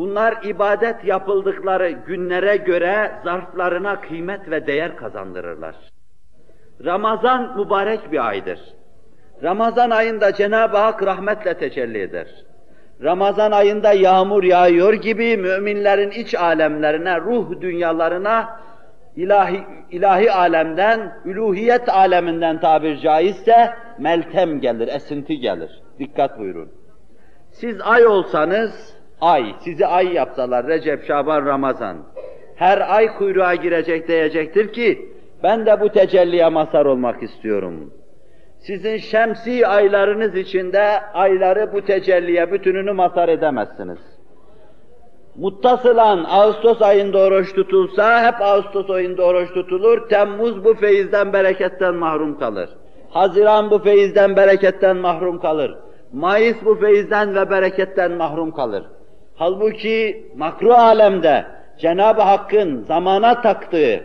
Bunlar ibadet yapıldıkları günlere göre zarflarına kıymet ve değer kazandırırlar. Ramazan mübarek bir aydır. Ramazan ayında Cenab-ı Hak rahmetle tecelli eder. Ramazan ayında yağmur yağıyor gibi müminlerin iç alemlerine, ruh dünyalarına ilahi, ilahi alemden, üluhiyet aleminden tabir caizse meltem gelir, esinti gelir. Dikkat buyurun. Siz ay olsanız, ay, sizi ay yapsalar, Recep, Şaban, Ramazan, her ay kuyruğa girecek diyecektir ki, ben de bu tecelliye mazhar olmak istiyorum. Sizin şemsi aylarınız içinde ayları bu tecelliye bütününü mazhar edemezsiniz. Muttasılan Ağustos ayında oruç tutulsa hep Ağustos ayında oruç tutulur. Temmuz bu feyizden bereketten mahrum kalır. Haziran bu feyizden bereketten mahrum kalır. Mayıs bu feyizden ve bereketten mahrum kalır. Halbuki makru alemde Cenab-ı Hakk'ın zamana taktığı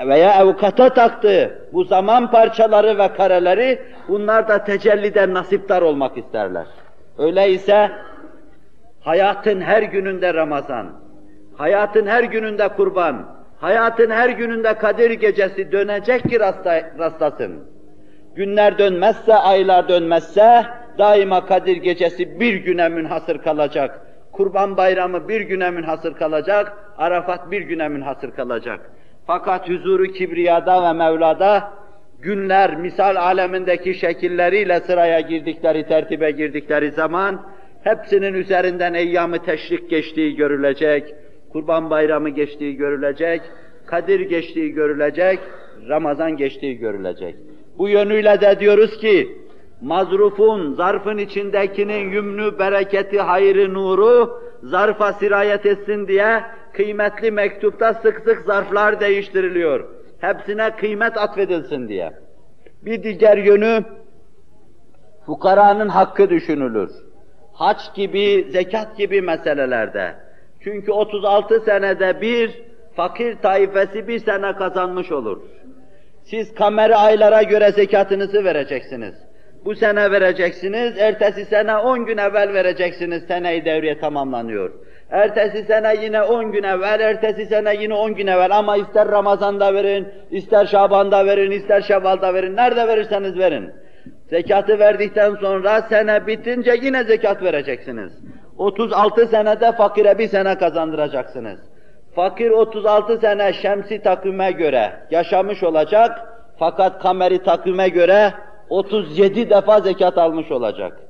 veya avukata taktığı bu zaman parçaları ve kareleri bunlar da tecelliden nasiptar olmak isterler. Öyleyse hayatın her gününde Ramazan, hayatın her gününde kurban, hayatın her gününde Kadir gecesi dönecek ki rastla, rastlasın. Günler dönmezse, aylar dönmezse daima Kadir gecesi bir güne münhasır kalacak. Kurban bayramı bir güne münhasır kalacak, Arafat bir güne münhasır kalacak. Fakat huzuru kibriyada ve Mevla'da günler misal alemindeki şekilleriyle sıraya girdikleri, tertibe girdikleri zaman hepsinin üzerinden eyyamı teşrik geçtiği görülecek, Kurban Bayramı geçtiği görülecek, Kadir geçtiği görülecek, Ramazan geçtiği görülecek. Bu yönüyle de diyoruz ki, mazrufun, zarfın içindekinin yümnü, bereketi, hayrı, nuru zarfa sirayet etsin diye kıymetli mektupta sık sık zarflar değiştiriliyor. Hepsine kıymet atfedilsin diye. Bir diğer yönü, fukaranın hakkı düşünülür. Haç gibi, zekat gibi meselelerde. Çünkü 36 senede bir, fakir taifesi bir sene kazanmış olur. Siz kameri aylara göre zekatınızı vereceksiniz. Bu sene vereceksiniz, ertesi sene 10 gün evvel vereceksiniz, seneyi devriye tamamlanıyor. Ertesi sene yine 10 gün evvel, ertesi sene yine 10 gün evvel ama ister Ramazan'da verin, ister Şaban'da verin, ister Şevval'da verin, nerede verirseniz verin. Zekatı verdikten sonra sene bitince yine zekat vereceksiniz. 36 senede fakire bir sene kazandıracaksınız. Fakir 36 sene şemsi takvime göre yaşamış olacak, fakat kameri takvime göre 37 defa zekat almış olacak.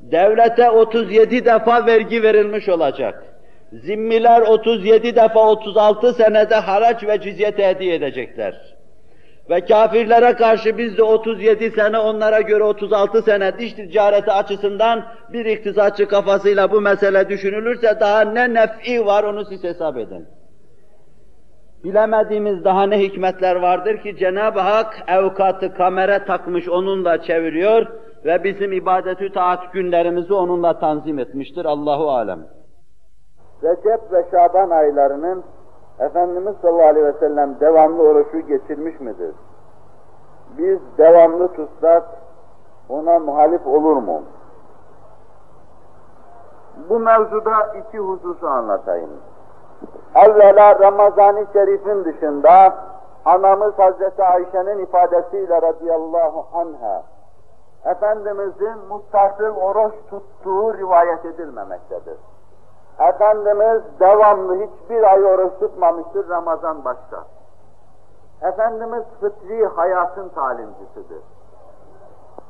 Devlete 37 defa vergi verilmiş olacak. Zimmiler 37 defa 36 senede haraç ve cizye hediye edecekler. Ve kafirlere karşı biz de 37 sene, onlara göre 36 sene diş ticareti açısından bir iktisatçı kafasıyla bu mesele düşünülürse daha ne nef'i var onu siz hesap edin. Bilemediğimiz daha ne hikmetler vardır ki Cenab-ı Hak evkatı kamera takmış onunla çeviriyor ve bizim ibadetü taat günlerimizi onunla tanzim etmiştir. Allahu alem. Recep ve Şaban aylarının Efendimiz sallallahu aleyhi ve sellem devamlı oruçu geçirmiş midir? Biz devamlı tutsak ona muhalif olur mu? Bu mevzuda iki hususu anlatayım. Evvela Ramazan-ı Şerif'in dışında anamız Hazreti Ayşe'nin ifadesiyle radıyallahu anha Efendimizin mustasıl oruç tuttuğu rivayet edilmemektedir. Efendimiz devamlı hiçbir ay oruç tutmamıştır Ramazan başta. Efendimiz fıtri hayatın talimcisidir.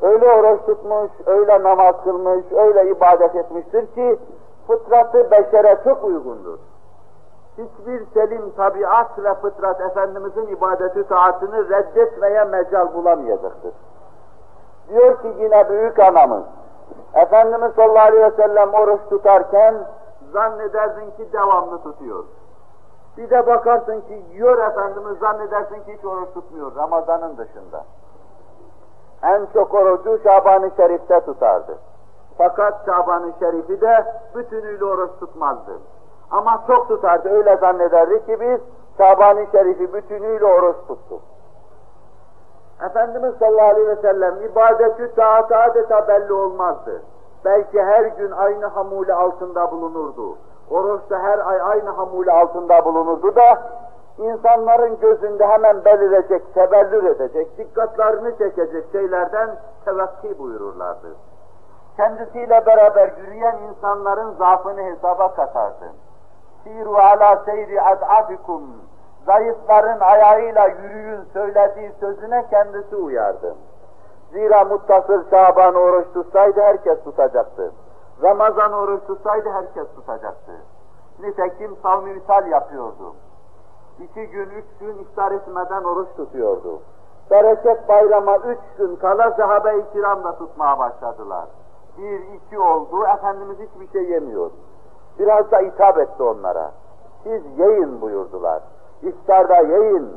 Öyle oruç tutmuş, öyle namaz kılmış, öyle ibadet etmiştir ki fıtratı beşere çok uygundur. Hiçbir selim tabiat ve fıtrat Efendimizin ibadeti taatını reddetmeye mecal bulamayacaktır. Diyor ki yine büyük anamız, Efendimiz sallallahu aleyhi ve sellem oruç tutarken zannederdin ki devamlı tutuyor. Bir de bakarsın ki yiyor Efendimiz zannedersin ki hiç oruç tutmuyor Ramazan'ın dışında. En çok orucu Şaban-ı Şerif'te tutardı. Fakat Şaban-ı Şerif'i de bütünüyle oruç tutmazdı. Ama çok tutardı, öyle zannederdi ki biz Şaban-ı Şerif'i bütünüyle oruç tuttuk. Efendimiz sallallahu aleyhi ve sellem ibadeti taat adeta belli olmazdı. Belki her gün aynı hamule altında bulunurdu. Oruçta her ay aynı hamule altında bulunurdu da insanların gözünde hemen belirecek, tebellür edecek, dikkatlerini çekecek şeylerden tevakki buyururlardı. Kendisiyle beraber yürüyen insanların zaafını hesaba katardı. Siru ala seyri ad'afikum. Zayıfların ayağıyla yürüyün söylediği sözüne kendisi uyardı. Zira muttasır Şaban oruç tutsaydı herkes tutacaktı. Ramazan oruç tutsaydı herkes tutacaktı. Nitekim savmi misal yapıyordu. İki gün, üç gün iftar etmeden oruç tutuyordu. Bereket bayrama üç gün kala sahabe-i kiram da tutmaya başladılar. Bir, iki oldu, Efendimiz hiçbir şey yemiyor. Biraz da hitap etti onlara. Siz yiyin buyurdular. İftarda yiyin,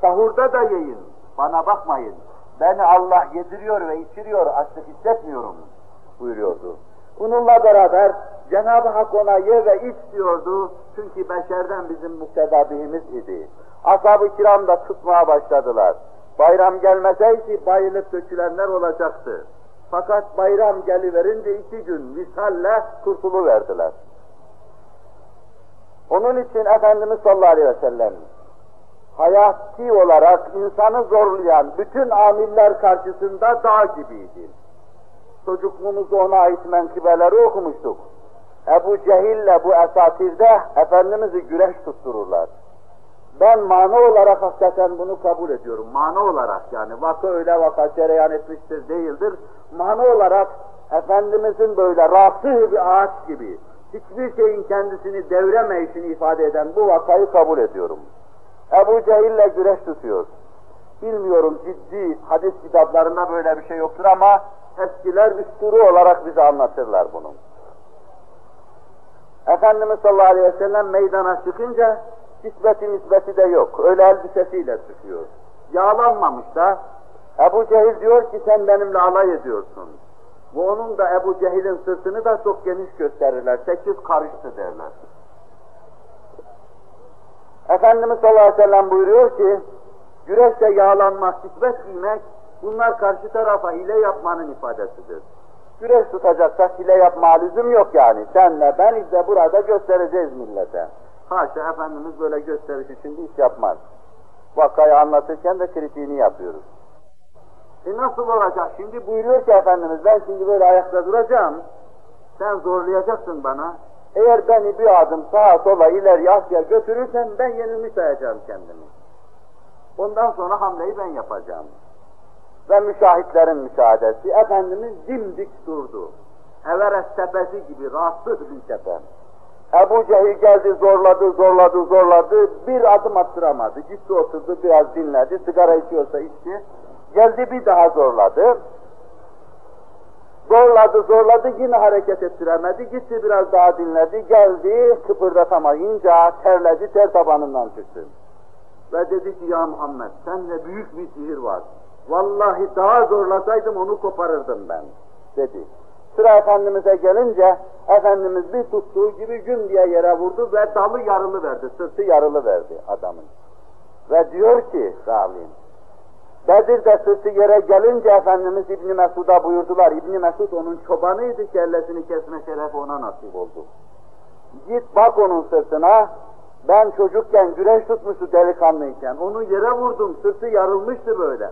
sahurda da yiyin. Bana bakmayın. Beni Allah yediriyor ve içiriyor, açlık hissetmiyorum buyuruyordu. Bununla beraber Cenab-ı Hak ona ye ve iç diyordu. Çünkü beşerden bizim muktedabihimiz idi. Ashab-ı kiram da tutmaya başladılar. Bayram gelmeseydi bayılıp dökülenler olacaktı. Fakat bayram geliverince iki gün misalle kurtuluverdiler. Onun için Efendimiz sallallahu aleyhi ve sellem hayati olarak insanı zorlayan bütün amiller karşısında dağ gibiydi. Çocukluğumuzda ona ait menkıbeleri okumuştuk. Ebu Cehil'le bu esatirde Efendimiz'i güreş tuttururlar. Ben mana olarak hakikaten bunu kabul ediyorum. Mana olarak yani vaka öyle vaka cereyan etmiştir değildir. Mana olarak Efendimizin böyle rasih bir ağaç gibi hiçbir şeyin kendisini devremeyişini ifade eden bu vakayı kabul ediyorum. Ebu Cehil'le güreş tutuyor. Bilmiyorum ciddi hadis kitaplarında böyle bir şey yoktur ama eskiler üsturu olarak bize anlatırlar bunu. Efendimiz sallallahu aleyhi ve sellem meydana çıkınca nisbeti nisbeti de yok. Öyle elbisesiyle çıkıyor. Yağlanmamış da Ebu Cehil diyor ki sen benimle alay ediyorsun. Bu onun da Ebu Cehil'in sırtını da çok geniş gösterirler. Sekiz karıştı derler. Efendimiz sallallahu aleyhi ve sellem buyuruyor ki güreşte yağlanmak, kisvet giymek bunlar karşı tarafa hile yapmanın ifadesidir. Güreş tutacaksak hile yapma lüzum yok yani. Senle ben de burada göstereceğiz millete. Haşa Efendimiz böyle gösteriş için iş yapmaz. Vakayı anlatırken de kritiğini yapıyoruz. E nasıl olacak? Şimdi buyuruyor ki Efendimiz ben şimdi böyle ayakta duracağım. Sen zorlayacaksın bana. Eğer beni bir adım sağa sola ileri Asya götürürsen ben yenilmiş sayacağım kendimi. Ondan sonra hamleyi ben yapacağım. Ve müşahitlerin müşahedesi Efendimiz dimdik durdu. Everest tepesi gibi rahatsız bir tepe. Ebu Cehil geldi zorladı, zorladı, zorladı. Bir adım attıramadı. Gitti oturdu, biraz dinledi. Sigara içiyorsa içti. Geldi bir daha zorladı. Zorladı, zorladı, yine hareket ettiremedi. Gitti biraz daha dinledi, geldi, kıpırdatamayınca terledi, ter tabanından çıktı. Ve dedi ki ya Muhammed, sende büyük bir sihir var. Vallahi daha zorlasaydım onu koparırdım ben, dedi. Sıra Efendimiz'e gelince, Efendimiz bir tuttuğu gibi gün diye yere vurdu ve dalı yarılı verdi, sırtı yarılı verdi adamın. Ve diyor ki zalim, Bedir'de sırtı yere gelince Efendimiz İbni Mesud'a buyurdular. İbni Mesud onun çobanıydı, kellesini kesme şerefi ona nasip oldu. Git bak onun sırtına, ben çocukken güreş tutmuştu delikanlıyken, onu yere vurdum, sırtı yarılmıştı böyle.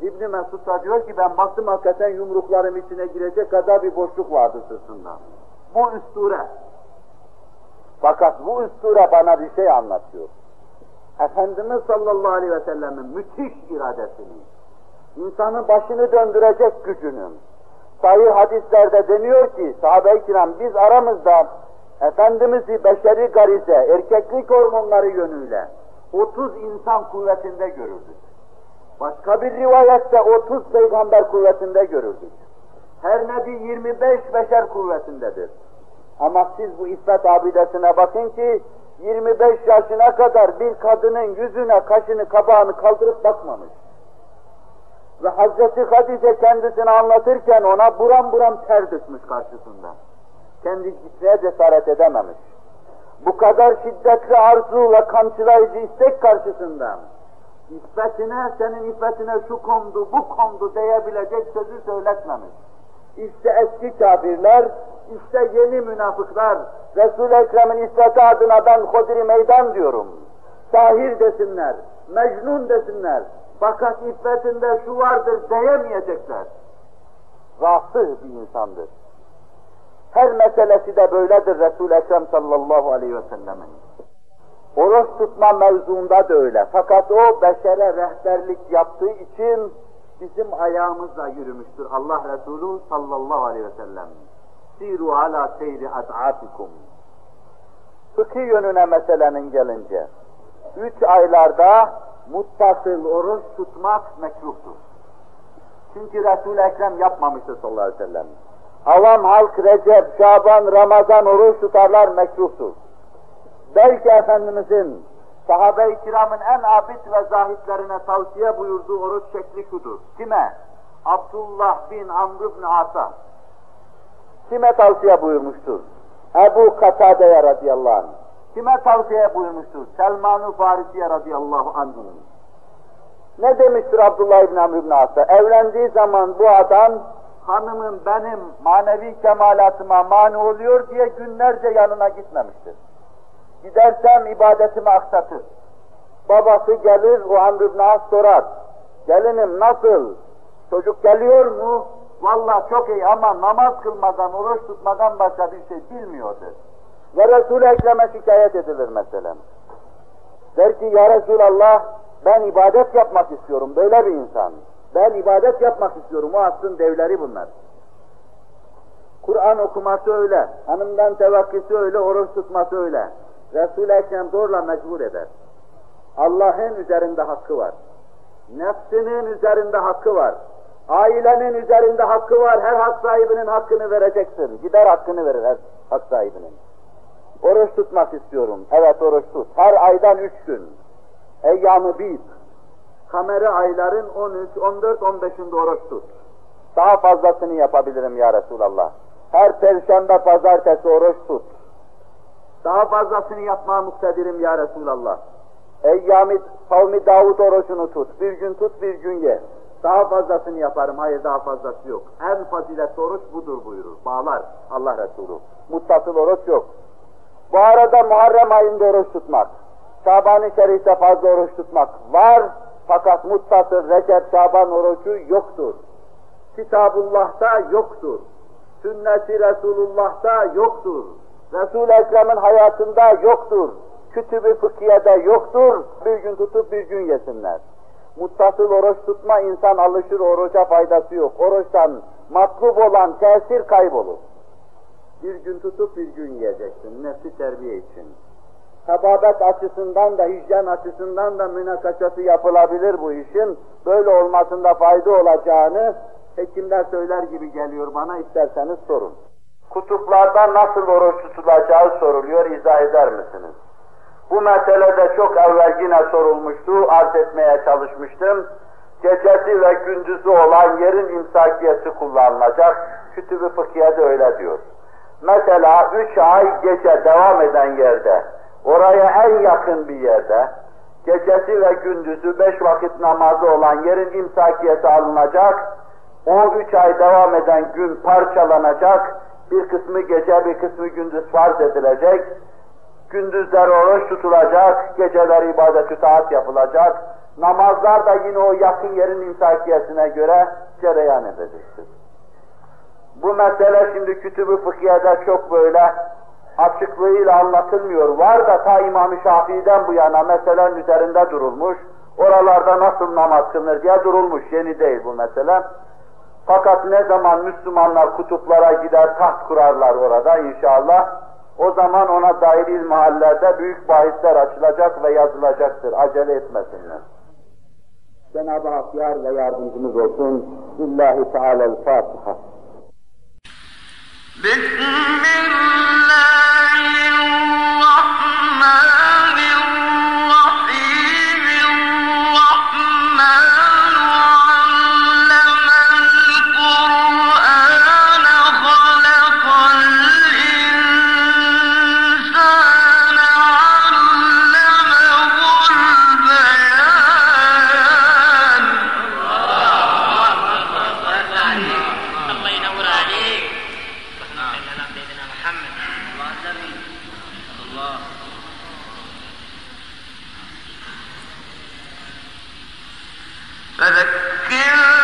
İbni Mesud da diyor ki ben baktım hakikaten yumruklarım içine girecek kadar bir boşluk vardı sırtında. Bu üsture. Fakat bu üsture bana bir şey anlatıyor. Efendimiz sallallahu aleyhi ve sellemin müthiş iradesini, insanın başını döndürecek gücünü, sahih hadislerde deniyor ki sahabe-i kiram biz aramızda Efendimiz'i beşeri garize, erkeklik hormonları yönüyle 30 insan kuvvetinde görürdük. Başka bir rivayette 30 peygamber kuvvetinde görürdük. Her nebi 25 beşer kuvvetindedir. Ama siz bu İsmet abidesine bakın ki 25 yaşına kadar bir kadının yüzüne, kaşını, kabağını kaldırıp bakmamış. Ve Hazreti Hadice kendisini anlatırken ona buram buram ter düşmüş karşısında. Kendi gitmeye cesaret edememiş. Bu kadar şiddetli arzu ve kamçılayıcı istek karşısında İffetine, senin iffetine şu kondu, bu kondu diyebilecek sözü söyletmemiş. İşte eski kafirler, işte yeni münafıklar. Resul-i Ekrem'in iffeti adına ben Hodri meydan diyorum. Sahir desinler, mecnun desinler. Fakat iffetinde şu vardır diyemeyecekler. Rasih bir insandır. Her meselesi de böyledir Resul-i Ekrem sallallahu aleyhi ve sellemin. Oruç tutma mevzuunda da öyle. Fakat o beşere rehberlik yaptığı için bizim ayağımızla yürümüştür Allah Resulü sallallahu aleyhi ve sellem. Siru ala seyri ad'afikum. Fıkıh yönüne meselenin gelince, üç aylarda muttasıl oruç tutmak mekruhtur. Çünkü Resul-i Ekrem yapmamıştır sallallahu aleyhi ve sellem. Avam halk Recep, Şaban, Ramazan oruç tutarlar mekruhtur. Belki Efendimizin sahabe-i kiramın en abid ve zahitlerine tavsiye buyurduğu oruç şekli şudur. Kime? Abdullah bin Amr ibn As'a. Kime tavsiye buyurmuştur? Ebu Katade'ye radıyallahu anh. Kime tavsiye buyurmuştur? Selman-ı Farisi'ye radıyallahu anh'ın. Ne demiştir Abdullah ibn Amr ibn As'a? Evlendiği zaman bu adam hanımım benim manevi kemalatıma mani oluyor diye günlerce yanına gitmemiştir. Gidersem ibadetimi aksatır. Babası gelir, o Amr sorar. Gelinim nasıl? Çocuk geliyor mu? Vallahi çok iyi ama namaz kılmadan, oruç tutmadan başka bir şey bilmiyordu. Ve Resul-i Ekrem'e şikayet edilir mesela. Der ki ya Resulallah ben ibadet yapmak istiyorum, böyle bir insan. Ben ibadet yapmak istiyorum, o aslın devleri bunlar. Kur'an okuması öyle, hanımdan tevakkisi öyle, oruç tutması öyle. Resul-i Ekrem zorla mecbur eder. Allah'ın üzerinde hakkı var. Nefsinin üzerinde hakkı var. Ailenin üzerinde hakkı var. Her hak sahibinin hakkını vereceksin. Gider hakkını verir her hak sahibinin. Oruç tutmak istiyorum. Evet oruç tut. Her aydan üç gün. Eyyamı bir. Kameri ayların 13, 14, 15'inde oruç tut. Daha fazlasını yapabilirim ya Resulallah. Her perşembe, pazartesi oruç tut. Daha fazlasını yapmaya muktedirim ya Resulallah. Eyyami kavmi Davud orucunu tut. Bir gün tut, bir gün ye. Daha fazlasını yaparım. Hayır daha fazlası yok. En faziletli oruç budur buyurur. Bağlar Allah Resulü. Muttasıl oruç yok. Bu arada Muharrem ayında oruç tutmak. Şaban-ı Şerif'te fazla oruç tutmak var. Fakat muttasıl Recep Şaban orucu yoktur. Kitabullah'ta yoktur. Sünnet-i Resulullah'ta yoktur. Resul-i Ekrem'in hayatında yoktur. Kütüb-i fıkhiyede yoktur. Bir gün tutup bir gün yesinler. Muttasıl oruç tutma insan alışır oruca faydası yok. Oruçtan matlub olan tesir kaybolur. Bir gün tutup bir gün yiyeceksin nefsi terbiye için. Tababet açısından da hijyen açısından da münakaşası yapılabilir bu işin. Böyle olmasında fayda olacağını hekimler söyler gibi geliyor bana isterseniz sorun. Kutuplarda nasıl oruç tutulacağı soruluyor, izah eder misiniz? Bu meselede çok evvel yine sorulmuştu, arz etmeye çalışmıştım. Gecesi ve gündüzü olan yerin imsakiyesi kullanılacak. Kütüb-ü Fıkhiye'de öyle diyor. Mesela üç ay gece devam eden yerde, oraya en yakın bir yerde, gecesi ve gündüzü beş vakit namazı olan yerin imsakiyeti alınacak, o üç ay devam eden gün parçalanacak, bir kısmı gece, bir kısmı gündüz farz edilecek, gündüzler oruç tutulacak, geceler ibadet-ü taat yapılacak, namazlar da yine o yakın yerin imsakiyesine göre cereyan edecektir. Bu mesele şimdi kütüb-ü fıkhiyede çok böyle açıklığıyla anlatılmıyor. Var da ta İmam-ı Şafii'den bu yana meselenin üzerinde durulmuş. Oralarda nasıl namaz kılınır diye durulmuş. Yeni değil bu mesele. Fakat ne zaman Müslümanlar kutuplara gider taht kurarlar orada inşallah, o zaman ona dair ilmihallerde büyük bahisler açılacak ve yazılacaktır. Acele etmesinler. Cenab-ı Hak yar ve yardımcımız olsun. Lillahi Teala'l-Fatiha. فذكر